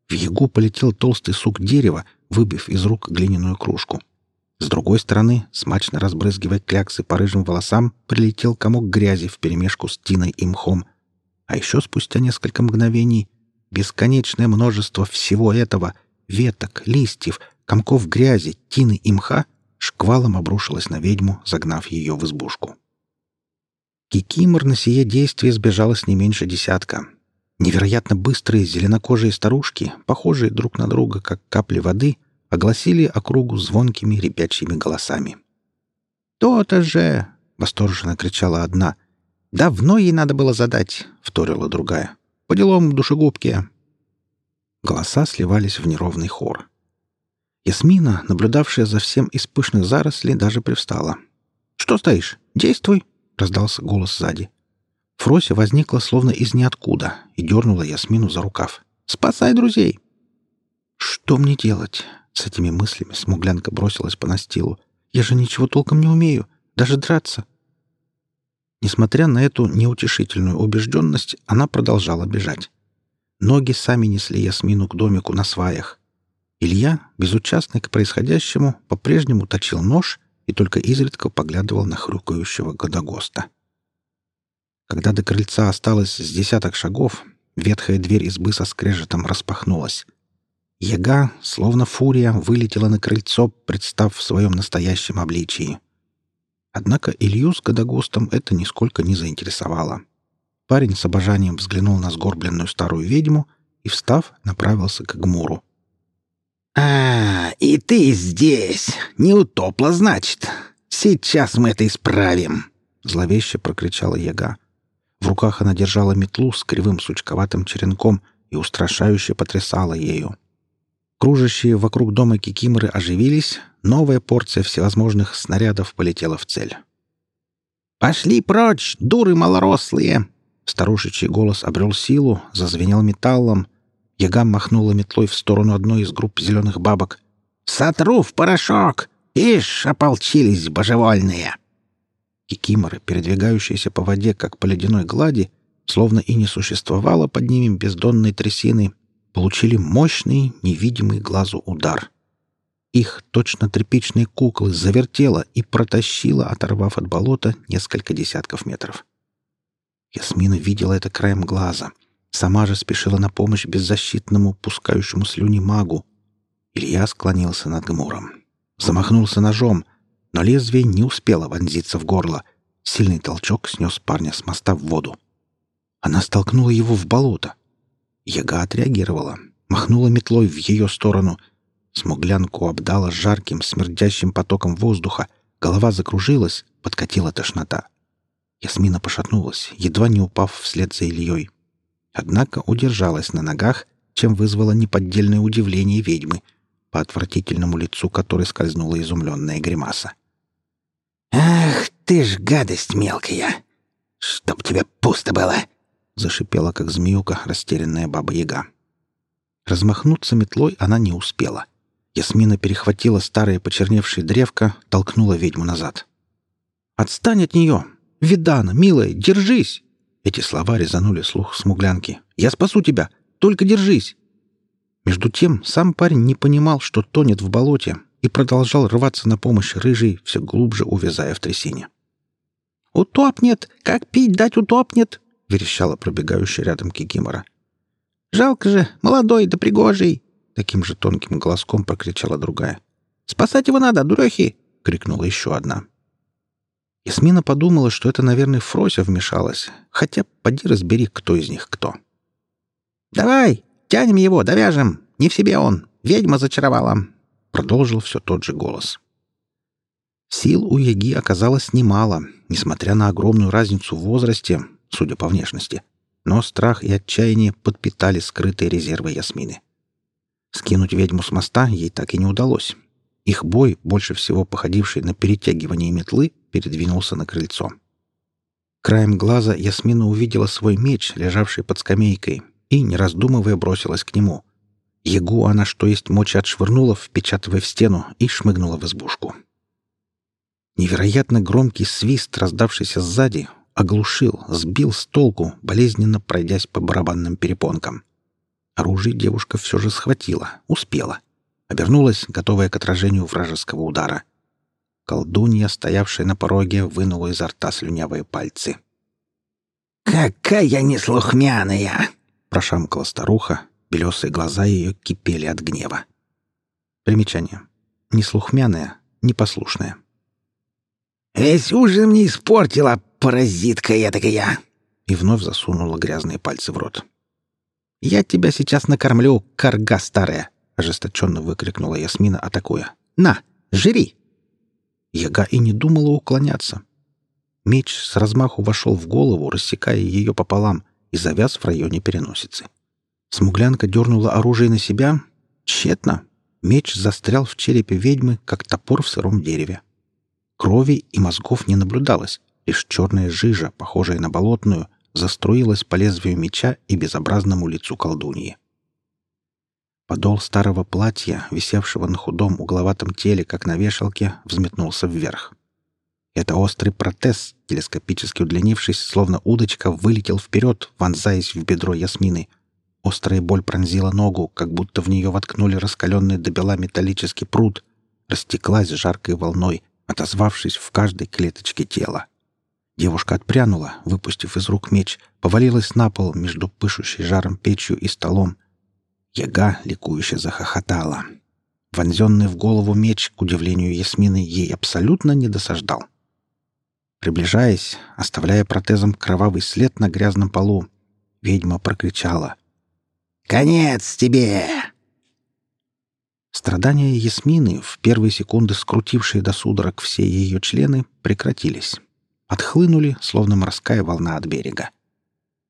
В ягу полетел толстый сук дерева, выбив из рук глиняную кружку. С другой стороны, смачно разбрызгивая кляксы по рыжим волосам, прилетел комок грязи вперемешку с тиной и мхом. А еще спустя несколько мгновений бесконечное множество всего этого — веток, листьев, комков грязи, тины и мха — шквалом обрушилась на ведьму, загнав ее в избушку. Кикимор на сие действие сбежалось не меньше десятка. Невероятно быстрые зеленокожие старушки, похожие друг на друга, как капли воды, огласили округу звонкими ребячьими голосами. «То-то же!» — восторженно кричала одна. «Давно ей надо было задать!» — вторила другая. «По делам душегубки!» Голоса сливались в неровный хор. Ясмина, наблюдавшая за всем из пышных зарослей, даже привстала. «Что стоишь? Действуй!» — раздался голос сзади. Фрося возникла словно из ниоткуда и дернула Ясмину за рукав. «Спасай друзей!» «Что мне делать?» С этими мыслями смуглянка бросилась по настилу. «Я же ничего толком не умею, даже драться!» Несмотря на эту неутешительную убежденность, она продолжала бежать. Ноги сами несли Ясмину к домику на сваях. Илья, безучастный к происходящему, по-прежнему точил нож и только изредка поглядывал на хрюкающего годогоста. Когда до крыльца осталось с десяток шагов, ветхая дверь избы со скрежетом распахнулась. Яга, словно фурия, вылетела на крыльцо, представ в своем настоящем обличии. Однако Илью с Годогостом это нисколько не заинтересовало. Парень с обожанием взглянул на сгорбленную старую ведьму и, встав, направился к Гмуру. «А, и ты здесь! Не утопла, значит! Сейчас мы это исправим!» — зловеще прокричала яга. В руках она держала метлу с кривым сучковатым черенком и устрашающе потрясала ею. Кружащие вокруг дома кикиморы оживились, новая порция всевозможных снарядов полетела в цель. «Пошли прочь, дуры малорослые!» Старушечий голос обрел силу, зазвенел металлом — Яга махнула метлой в сторону одной из групп зеленых бабок. «Сотру в порошок! Ишь, ополчились божевольные!» Кикиморы, передвигающиеся по воде, как по ледяной глади, словно и не существовало под ними бездонной трясины, получили мощный, невидимый глазу удар. Их точно тряпичные куклы завертело и протащило, оторвав от болота несколько десятков метров. Ясмина видела это краем глаза — Сама же спешила на помощь беззащитному, пускающему слюни магу. Илья склонился над Гмуром. Замахнулся ножом, но лезвие не успело вонзиться в горло. Сильный толчок снес парня с моста в воду. Она столкнула его в болото. Яга отреагировала, махнула метлой в ее сторону. Смуглянку обдала жарким, смердящим потоком воздуха. Голова закружилась, подкатила тошнота. Ясмина пошатнулась, едва не упав вслед за Ильей однако удержалась на ногах, чем вызвало неподдельное удивление ведьмы, по отвратительному лицу которой скользнула изумленная гримаса. «Ах ты ж гадость мелкая! Чтоб тебе пусто было!» — зашипела, как змеюка, растерянная баба-яга. Размахнуться метлой она не успела. Ясмина перехватила старое почерневшее древко, толкнула ведьму назад. «Отстань от нее! Видана, милая, держись!» Эти слова резанули слух смуглянки. «Я спасу тебя! Только держись!» Между тем сам парень не понимал, что тонет в болоте, и продолжал рваться на помощь рыжий, все глубже увязая в трясине. «Утопнет! Как пить дать утопнет!» — верещала пробегающая рядом Кикимора. «Жалко же, молодой да пригожий!» — таким же тонким голоском прокричала другая. «Спасать его надо, дурехи!» — крикнула еще одна. Ясмина подумала, что это, наверное, Фрося вмешалась, хотя поди разбери, кто из них кто. «Давай, тянем его, довяжем! Не в себе он! Ведьма зачаровала!» — продолжил все тот же голос. Сил у Яги оказалось немало, несмотря на огромную разницу в возрасте, судя по внешности. Но страх и отчаяние подпитали скрытые резервы Ясмины. Скинуть ведьму с моста ей так и не удалось. Их бой, больше всего походивший на перетягивание метлы, передвинулся на крыльцо. Краем глаза Ясмина увидела свой меч, лежавший под скамейкой, и, не раздумывая, бросилась к нему. Ягу она, что есть мочи, отшвырнула, впечатывая в стену, и шмыгнула в избушку. Невероятно громкий свист, раздавшийся сзади, оглушил, сбил с толку, болезненно пройдясь по барабанным перепонкам. Оружие девушка все же схватила, успела. Обернулась, готовая к отражению вражеского удара. Колдунья, стоявшая на пороге, вынула изо рта слюнявые пальцы. «Какая неслухмяная!» — прошамкала старуха. Белесые глаза ее кипели от гнева. Примечание. Неслухмяная, непослушная. Весь ужин мне испортила, паразитка я такая!» И вновь засунула грязные пальцы в рот. «Я тебя сейчас накормлю, карга старая!» — ожесточенно выкрикнула Ясмина, атакуя. «На, жри!» Яга и не думала уклоняться. Меч с размаху вошел в голову, рассекая ее пополам, и завяз в районе переносицы. Смуглянка дернула оружие на себя. Тщетно. Меч застрял в черепе ведьмы, как топор в сыром дереве. Крови и мозгов не наблюдалось, лишь черная жижа, похожая на болотную, заструилась по лезвию меча и безобразному лицу колдуньи. Подол старого платья, висевшего на худом угловатом теле, как на вешалке, взметнулся вверх. Это острый протез, телескопически удлинившись, словно удочка, вылетел вперед, вонзаясь в бедро Ясмины. Острая боль пронзила ногу, как будто в нее воткнули раскаленный до бела металлический пруд, растеклась жаркой волной, отозвавшись в каждой клеточке тела. Девушка отпрянула, выпустив из рук меч, повалилась на пол между пышущей жаром печью и столом. Яга ликующе захохотала. Вонзенный в голову меч, к удивлению Ясмины, ей абсолютно не досаждал. Приближаясь, оставляя протезом кровавый след на грязном полу, ведьма прокричала. «Конец тебе!» Страдания Ясмины, в первые секунды скрутившие до судорог все ее члены, прекратились. Отхлынули, словно морская волна от берега.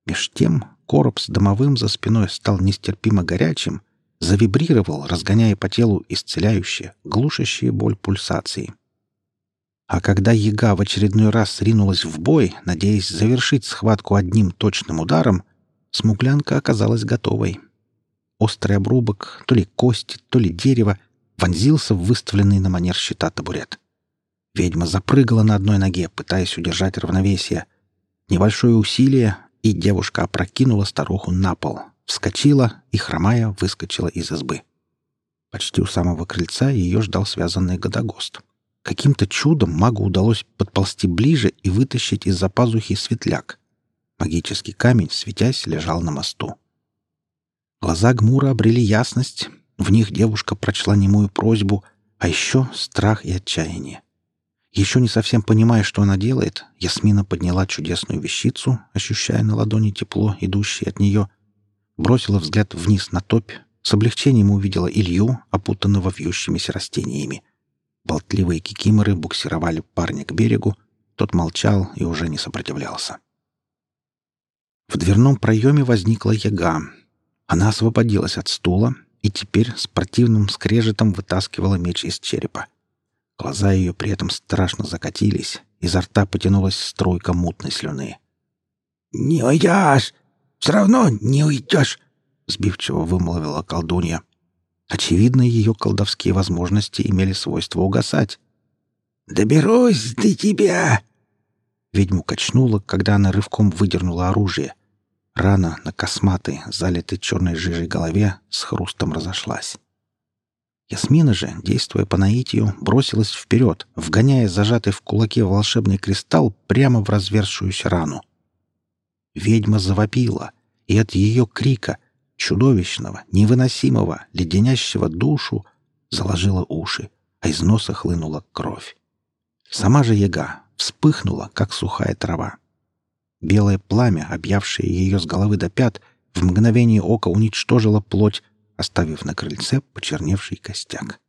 Меж тем короб с домовым за спиной стал нестерпимо горячим, завибрировал, разгоняя по телу исцеляющие, глушащие боль пульсации. А когда яга в очередной раз ринулась в бой, надеясь завершить схватку одним точным ударом, смуглянка оказалась готовой — Острый обрубок, то ли кость, то ли дерево, вонзился в выставленный на манер щита табурет. Ведьма запрыгала на одной ноге, пытаясь удержать равновесие. Небольшое усилие, и девушка опрокинула старуху на пол, вскочила и, хромая, выскочила из избы. Почти у самого крыльца ее ждал связанный годогост. Каким-то чудом магу удалось подползти ближе и вытащить из-за пазухи светляк. Магический камень, светясь, лежал на мосту. Глаза Гмура обрели ясность, в них девушка прочла немую просьбу, а еще страх и отчаяние. Еще не совсем понимая, что она делает, Ясмина подняла чудесную вещицу, ощущая на ладони тепло, идущее от нее, бросила взгляд вниз на топь, с облегчением увидела Илью, опутанного вьющимися растениями. Болтливые кикиморы буксировали парня к берегу, тот молчал и уже не сопротивлялся. В дверном проеме возникла яга, она освободилась от стула и теперь с противным скрежетом вытаскивала меч из черепа. Глаза ее при этом страшно закатились, изо рта потянулась струйка мутной слюны. «Не уйдешь! Все равно не уйдешь! — сбивчиво вымолвила колдунья. Очевидно, ее колдовские возможности имели свойство угасать. «Доберусь до тебя!» Ведьму качнуло, когда она рывком выдернула оружие. Рана на косматой, залитой черной жижей голове, с хрустом разошлась. Ясмина же, действуя по наитию, бросилась вперед, вгоняя зажатый в кулаке волшебный кристалл прямо в развершуюся рану. Ведьма завопила, и от ее крика, чудовищного, невыносимого, леденящего душу, заложила уши, а из носа хлынула кровь. Сама же яга вспыхнула, как сухая трава. Белое пламя, объявшее ее с головы до пят, в мгновение ока уничтожило плоть, оставив на крыльце почерневший костяк.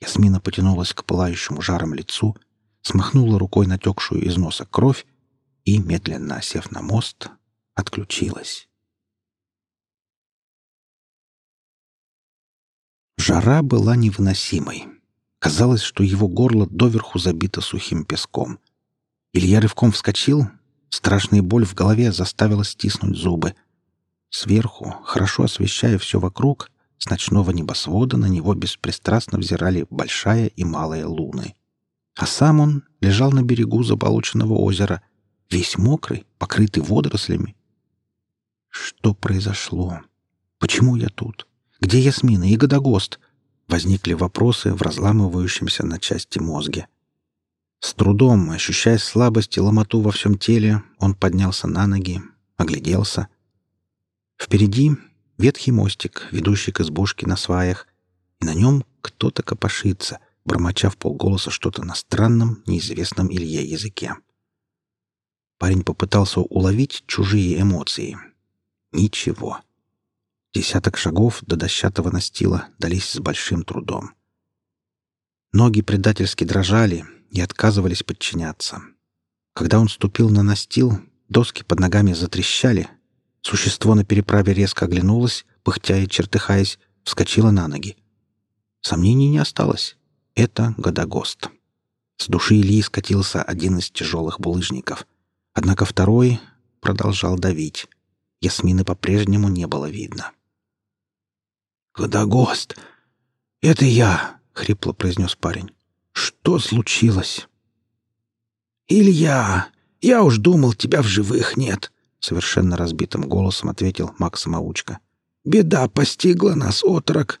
Ясмина потянулась к пылающему жаром лицу, смахнула рукой натекшую из носа кровь и, медленно осев на мост, отключилась. Жара была невыносимой. Казалось, что его горло доверху забито сухим песком. Илья рывком вскочил, страшная боль в голове заставила стиснуть зубы — Сверху, хорошо освещая все вокруг, с ночного небосвода на него беспристрастно взирали большая и малая луны. А сам он лежал на берегу заболоченного озера, весь мокрый, покрытый водорослями. Что произошло? Почему я тут? Где Ясмина и Годогост? Возникли вопросы в разламывающемся на части мозге. С трудом, ощущая слабость и ломоту во всем теле, он поднялся на ноги, огляделся — Впереди ветхий мостик, ведущий к избушке на сваях, и на нем кто-то копошится, бормоча в полголоса что-то на странном, неизвестном Илье языке. Парень попытался уловить чужие эмоции. Ничего. Десяток шагов до дощатого настила дались с большим трудом. Ноги предательски дрожали и отказывались подчиняться. Когда он ступил на настил, доски под ногами затрещали, Существо на переправе резко оглянулось, пыхтя и чертыхаясь, вскочило на ноги. Сомнений не осталось. Это Годогост. С души Ильи скатился один из тяжелых булыжников. Однако второй продолжал давить. Ясмины по-прежнему не было видно. «Годогост! Это я!» — хрипло произнес парень. «Что случилось?» «Илья! Я уж думал, тебя в живых нет!» — совершенно разбитым голосом ответил Макс Самоучка. «Беда постигла нас, отрок.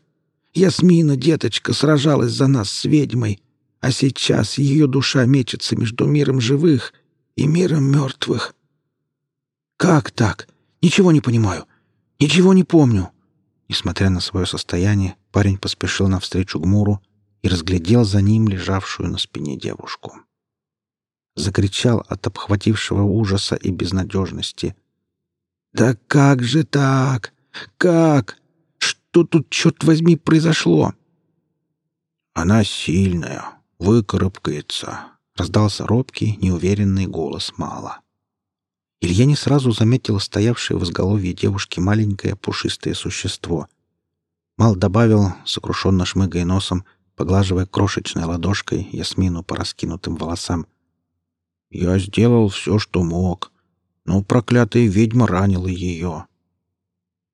Ясмина, деточка, сражалась за нас с ведьмой, а сейчас ее душа мечется между миром живых и миром мертвых». «Как так? Ничего не понимаю. Ничего не помню». Несмотря на свое состояние, парень поспешил навстречу Гмуру и разглядел за ним лежавшую на спине девушку закричал от обхватившего ужаса и безнадежности. «Да как же так? Как? Что тут, черт возьми, произошло?» «Она сильная, выкарабкается», — раздался робкий, неуверенный голос Мала. Илья не сразу заметил стоявшее в изголовье девушки маленькое пушистое существо. Мал добавил, сокрушенно шмыгая носом, поглаживая крошечной ладошкой Ясмину по раскинутым волосам — я сделал все, что мог, но проклятая ведьма ранила ее.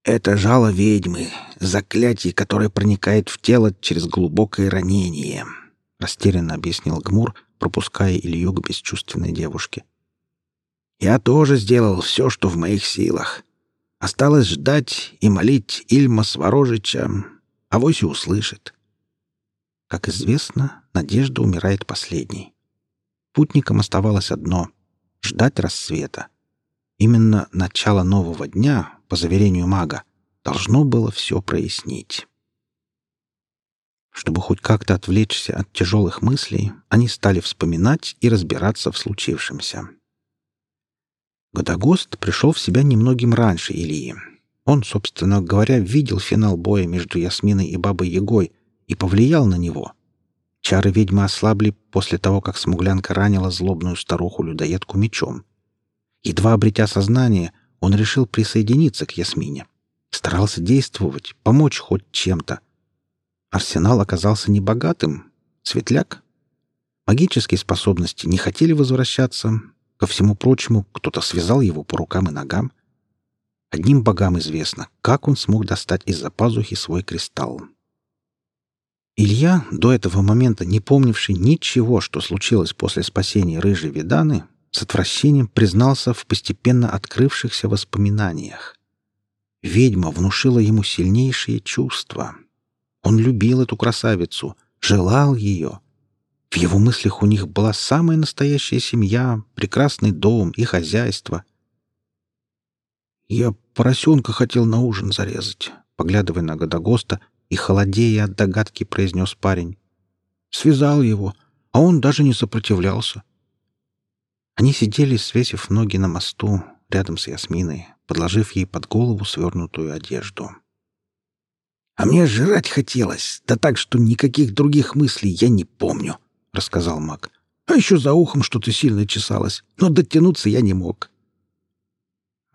Это жало ведьмы, заклятие, которое проникает в тело через глубокое ранение, растерянно объяснил Гмур, пропуская Илью к бесчувственной девушке. Я тоже сделал все, что в моих силах. Осталось ждать и молить Ильма Сворожича, а вось и услышит. Как известно, надежда умирает последней. Путникам оставалось одно — ждать рассвета. Именно начало нового дня, по заверению мага, должно было все прояснить. Чтобы хоть как-то отвлечься от тяжелых мыслей, они стали вспоминать и разбираться в случившемся. Годогост пришел в себя немногим раньше Ильи. Он, собственно говоря, видел финал боя между Ясминой и Бабой Ягой и повлиял на него, Чары ведьмы ослабли после того, как смуглянка ранила злобную старуху-людоедку мечом. Едва обретя сознание, он решил присоединиться к Ясмине. Старался действовать, помочь хоть чем-то. Арсенал оказался небогатым. Светляк. Магические способности не хотели возвращаться. Ко всему прочему, кто-то связал его по рукам и ногам. Одним богам известно, как он смог достать из-за пазухи свой кристалл. Илья, до этого момента не помнивший ничего, что случилось после спасения рыжей Виданы, с отвращением признался в постепенно открывшихся воспоминаниях. Ведьма внушила ему сильнейшие чувства. Он любил эту красавицу, желал ее. В его мыслях у них была самая настоящая семья, прекрасный дом и хозяйство. «Я поросенка хотел на ужин зарезать», — поглядывая на Годогоста и холодея от догадки, произнес парень. Связал его, а он даже не сопротивлялся. Они сидели, свесив ноги на мосту, рядом с Ясминой, подложив ей под голову свернутую одежду. «А мне жрать хотелось, да так, что никаких других мыслей я не помню», — рассказал маг. «А еще за ухом что-то сильно чесалось, но дотянуться я не мог».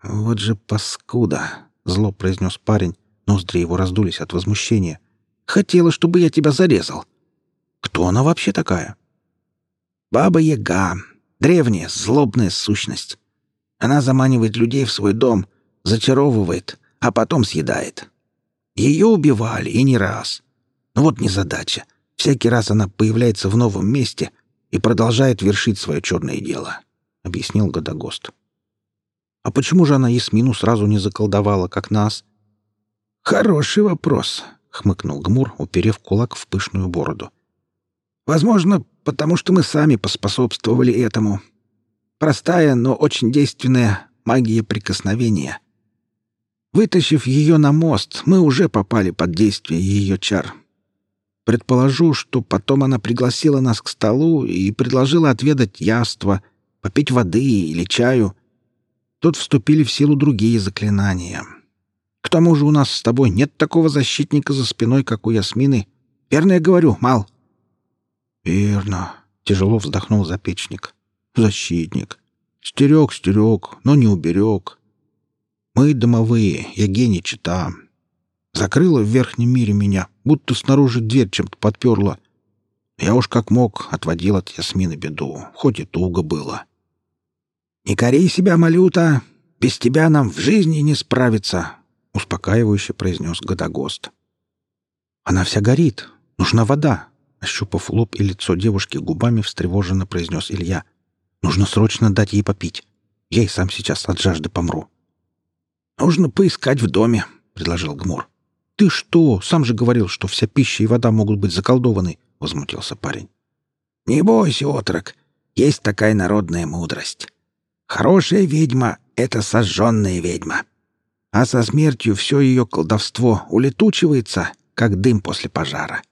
«Вот же паскуда!» — зло произнес парень. Ноздри его раздулись от возмущения. «Хотела, чтобы я тебя зарезал». «Кто она вообще такая?» «Баба-яга. Древняя, злобная сущность. Она заманивает людей в свой дом, зачаровывает, а потом съедает. Ее убивали, и не раз. Но вот незадача. Всякий раз она появляется в новом месте и продолжает вершить свое черное дело», — объяснил Годогост. «А почему же она Ясмину сразу не заколдовала, как нас?» «Хороший вопрос», — хмыкнул Гмур, уперев кулак в пышную бороду. «Возможно, потому что мы сами поспособствовали этому. Простая, но очень действенная магия прикосновения. Вытащив ее на мост, мы уже попали под действие ее чар. Предположу, что потом она пригласила нас к столу и предложила отведать яство, попить воды или чаю. Тут вступили в силу другие заклинания. К тому же у нас с тобой нет такого защитника за спиной, как у Ясмины. Верно я говорю, Мал?» «Верно», — тяжело вздохнул запечник. «Защитник. Стерег, стерег, но не уберег. Мы домовые, я гений чита. Закрыла в верхнем мире меня, будто снаружи дверь чем-то подперла. Я уж как мог отводил от Ясмины беду, хоть и туго было. «Не кори себя, Малюта! Без тебя нам в жизни не справиться!» — успокаивающе произнес Годогост. «Она вся горит. Нужна вода!» — ощупав лоб и лицо девушки губами, встревоженно произнес Илья. «Нужно срочно дать ей попить. Я и сам сейчас от жажды помру». «Нужно поискать в доме», — предложил Гмур. «Ты что? Сам же говорил, что вся пища и вода могут быть заколдованы», — возмутился парень. «Не бойся, отрок. Есть такая народная мудрость. Хорошая ведьма — это сожженная ведьма а со смертью все ее колдовство улетучивается, как дым после пожара.